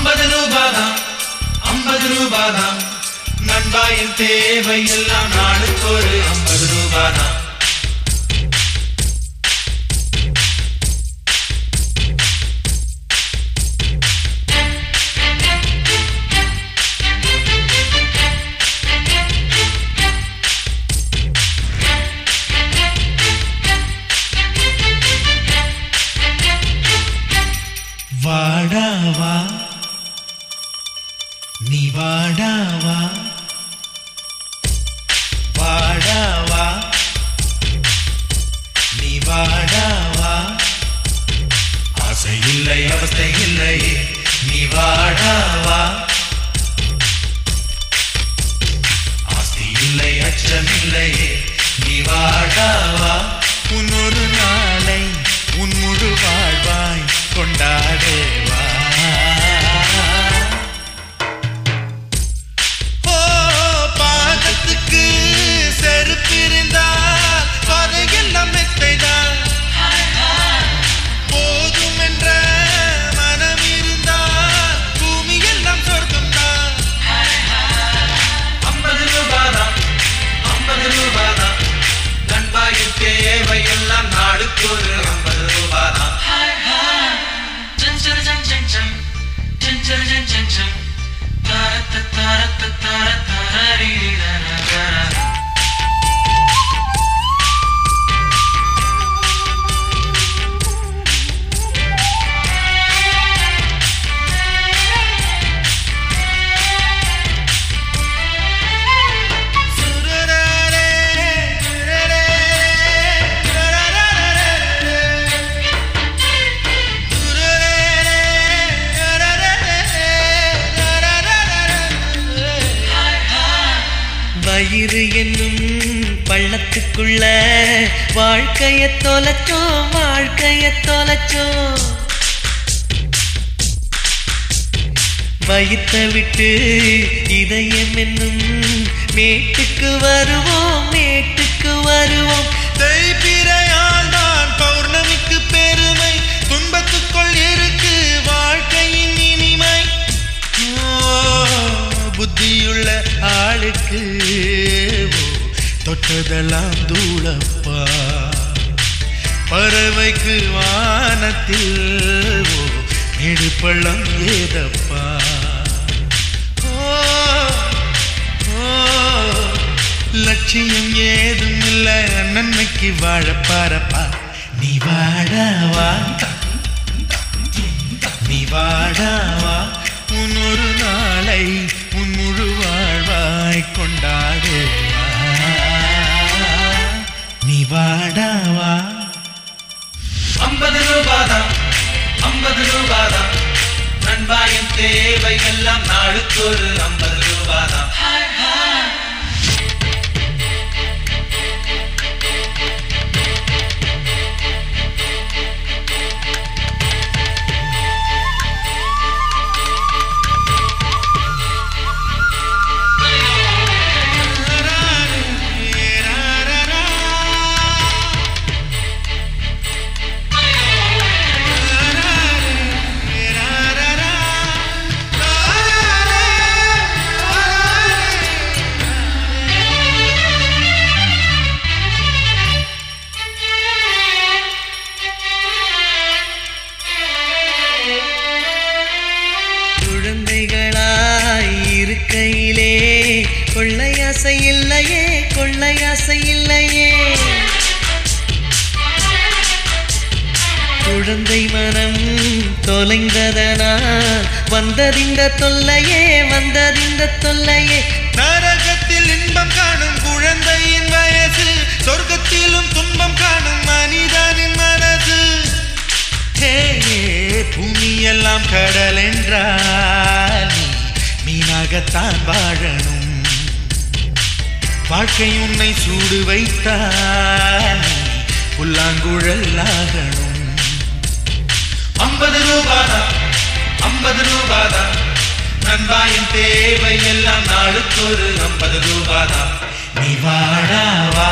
ஐம்பது ரூபாதான் ஐம்பது ரூபாதான். நண்பா என் தேவை எல்லாம் நாளுக்கு ஒரு ஐம்பது ரூபாதான். நீ வாடாவா வாடாவா நீ வாடாவா ஆசை இல்லை அவஸ்தை இல்லை நீ வாடாவா ஆஸ்தி இல்லை அச்சம் இல்லை நீ வாடாவா உன்னொரு நாளை உன் முழு வாழ்வாய் கொண்டாடே. da da da da வயிறு என்னும் பள்ளத்துக்குள்ள வாழ்க்கைய தொலைச்சோ வாழ்க்கைய தொலைச்சோ வயித்த விட்டு இதயம் என்னும் மேட்டுக்கு வருவோம் மேட்டுக்கு வருவோம். தைப்பிற கதலாம் தூளப்பா. பறவைக்கு வானத்தில் ஓ மேடு ஏதப்பா. லட்சியம் ஏதும் இல்லை நன்மைக்கு வாழ பாரப்பா. நீ வாழவா நீ வாழவா உன் ஒரு நாளை உன் முழு வாழ்வாய் கொண்டாடு. வாடாவா? ஐம்பது ரூபாதான் ஐம்பது ரூபாதான் நண்பாயின் தேவை எல்லாம் நாளுக்கு ஒரு ஐம்பது ரூபாதான் இருக்கையிலே கொள்ளையாசை இல்லையே கொள்ளையாசை இல்லையே. குழந்தை மனம் தொலைந்ததனால் வந்ததிந்த தொல்லையே வந்ததிந்த தொல்லையே. நரகத்தில் இன்பம் காணும் குழந்தையின் வயசு சொர்க்கத்திலும் துன்பம் காணும் மனிதனின் மனது ஹே பூமியெல்லாம் கடல் என்றார். மீனாகத்தான் வாழணும். வாழ்க்கை உன்னை சூடு வைத்தான் புல்லாங்குழல் ஆகணும் ஐம்பது ரூபாதா ஐம்பது ரூபாதா நண்பாயின் தேவை எல்லாம் நாளுக்கு ஒரு ஐம்பது ரூபாதா நீ வாடாவா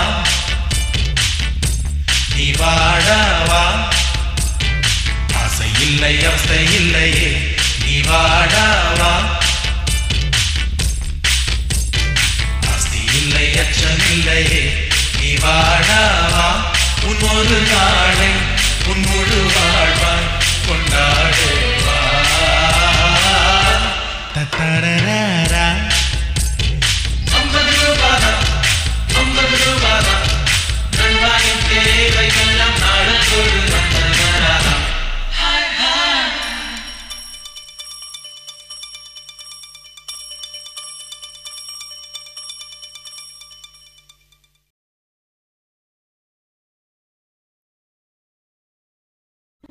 நீ வாடாவா ஆசை இல்லை அவஸ்தை இல்லையே. நீ வாடா வாழாவா உன் ஒரு நாளை உன் முழு வாழ்வாய் கொண்டாடுவா? தத்தரரா